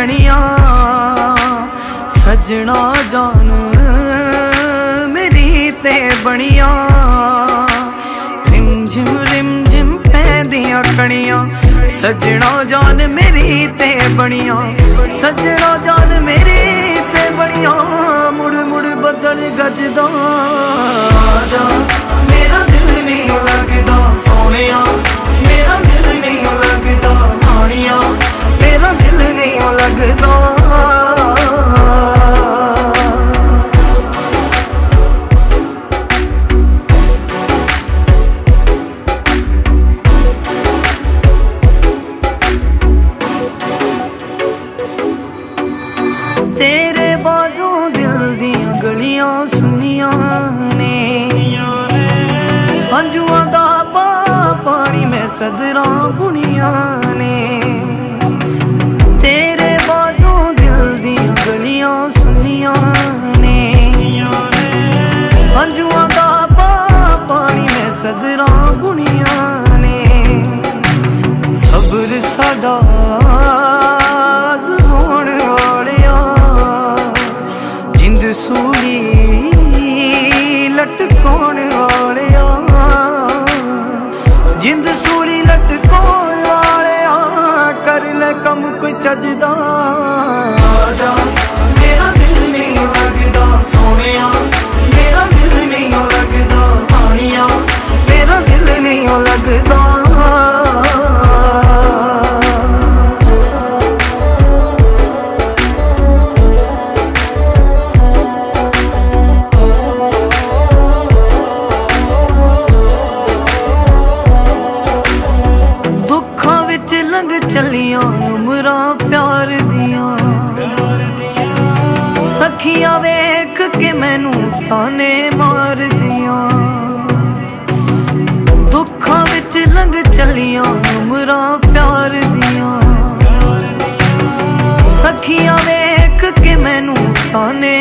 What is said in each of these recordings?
ਕਣੀਆਂ ਸਜਣਾ ਜਾਨ ਮੇਰੀ ਤੇ ਬਣੀਆਂ। ਰਿਮ ਜਿਮ ਰਿਮ ਜਿਮ ਪੈਂਦੀਆਂ ਕਣੀਆਂ। ਸਜਣਾ ਜਾਨ ਮੇਰੀ ਤੇ ਬਣੀਆਂ। ਸਜਣਾ ਜਾਨ ਮੇਰੀ ਤੇ ਬਣੀਆਂ। ਮੁੜ ਮੁੜ ਬਦਲ ਗੱਜਦਾ। ਦਿਲ ਤੇਰੇ ਬਾਝੋਂ ਦਿਲ ਦੀਆਂ ਗਲੀਆਂ ਸੁਨੀਆਂ ਨੇ। ਹੰਝੂਆਂ ਦਾ ਪਾ ਪਾਣੀ ਮੈਂ ਸਦਰਾਂ ਬੁਣੀਆਂ ਕੰਮ ਕੋਈ ਚੱਜਦਾ ਜਾ ਮੇਰਾ ਦਿਲ ਨਹੀਂ ਲੱਗਦਾ ਸੋਹਣਿਆ। ਮੇਰਾ ਦਿਲ ਨਹੀਂ ਲੱਗਦਾ ਪਾਣੀਆ। ਮੇਰਾ ਦਿਲ ਨਹੀਂ ਲੱਗਦਾ। ਦੁੱਖਾਂ ਵਿੱਚ ਲੰਘ ਚੱਲੀਆਂ। ਉਮਰਾਂ ਪਿਆਰ ਦੀਆਂ ਸਖੀਆਂ ਵੇਖ ਕੇ ਮੈਨੂੰ ਤਾਨੇ ਮਾਰਦੀਆਂ। ਦੁੱਖਾਂ ਵਿੱਚ ਲੰਘ ਚਲੀਆਂ, ਉਮਰਾਂ ਪਿਆਰ ਦੀਆਂ। ਸਖੀਆਂ ਵੇਖ ਕੇ ਮੈਨੂੰ ਤਾਨੇ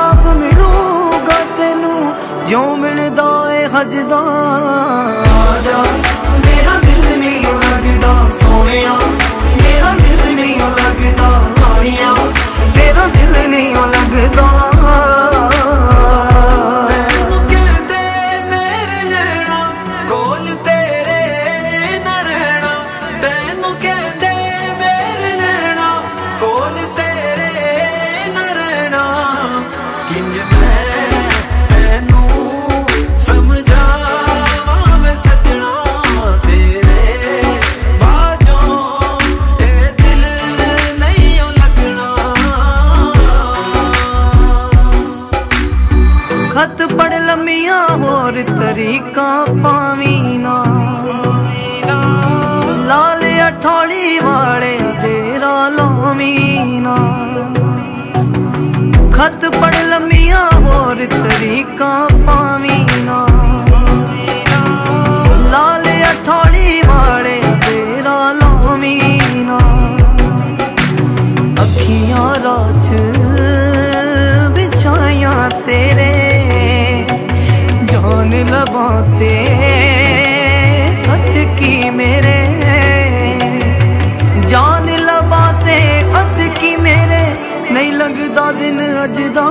ਯਾਰ ਸਵਾਬ ਮਿਲੂਗਾ ਤੈਨੂੰ ਜੋ ਮਿਲਦਾ ਏ ਹਜਦਾ। ਜਾ ਮੇਰਾ ਦਿਲ ਨਹੀਂ ਲੱਗਦਾ ਸੋਹਣਿਆ। ਤਰੀਕਾ ਪਾਵੀ ਨਾ। ਲਾਲ ਅਠੋਲੀ ਵਾਲੇ ਤੇਰਾ ਲਾਵੀ ਨਾ। ਖਤ ਪੜ ਲੰਮੀਆਂ ਹੋਰ ਤਰੀਕਾਂ ਪਾਵੀ ਨਾ। ਲਬਾਂ ਹੱਥ ਕੀ ਮੇਰੇ ਜਾਨ ਲਬਾਂ ਕੀ ਮੇਰੇ ਨਹੀਂ ਲੰਘਦਾ ਦਿਨ ਅੱਜ ਦਾ